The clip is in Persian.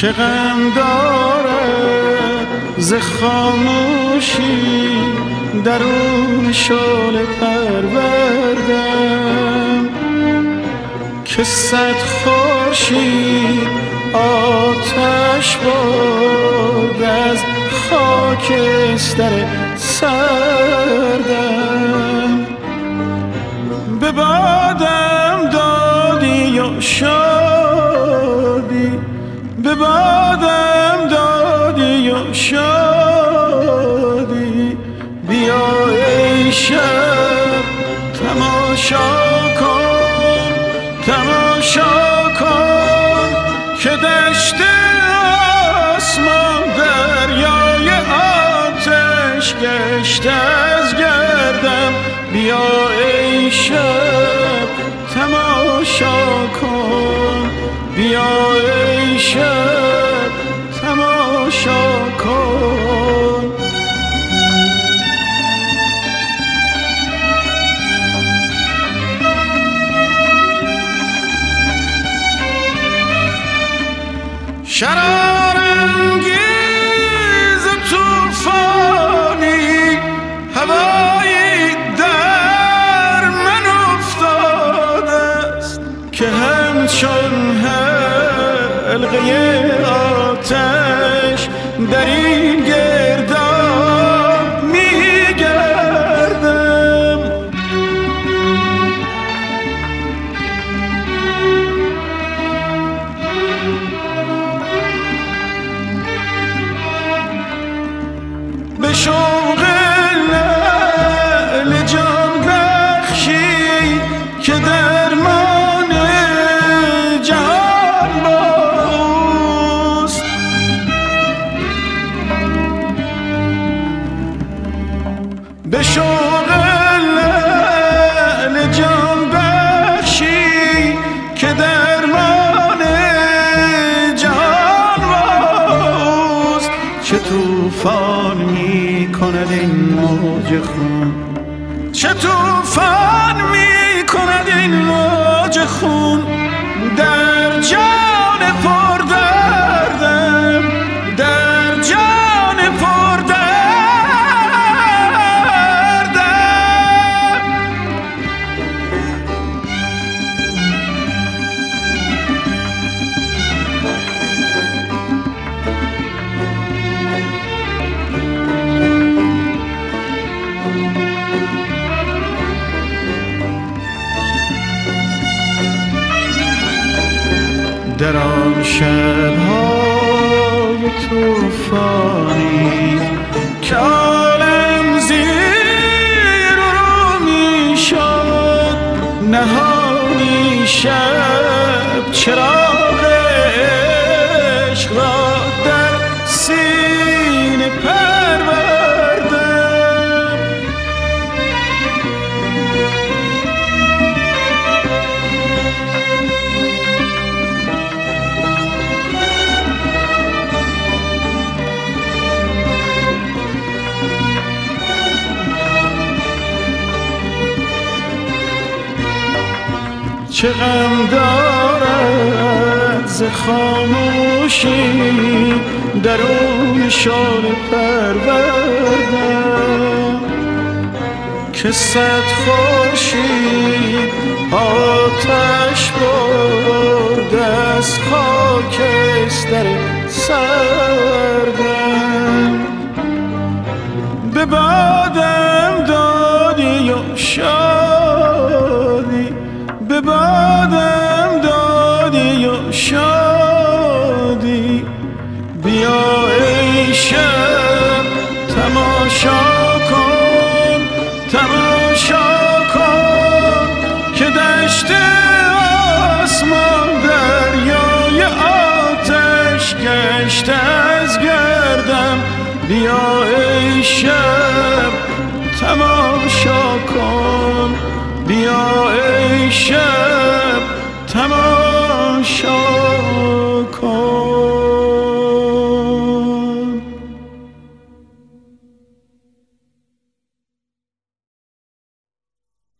چه غم دارد ز خاموشی درون شال پروردم؟ که صد خورشید آتش باد از خاکستر سردم. به بادم دادی یا شادی. بیا ای شب تماشا کن تماشا کن که دشت آسمان دریای آتش گشت از گردم. بیا ای شب تماشا کن. بیا ای شب Shut up! توفان می کند این موج خون؟ چه توفان می کند این موج خون؟ در جان در آن شبهای توفانی که عالم زیر رو می شد نهانی شب چراغ چه غم دارد ز خاموشی درون شال پروردم که صد خورشید آتش برد از خاکستر سردم. به بادم بیا ای شب تماشا کن. بیا ای شب تماشا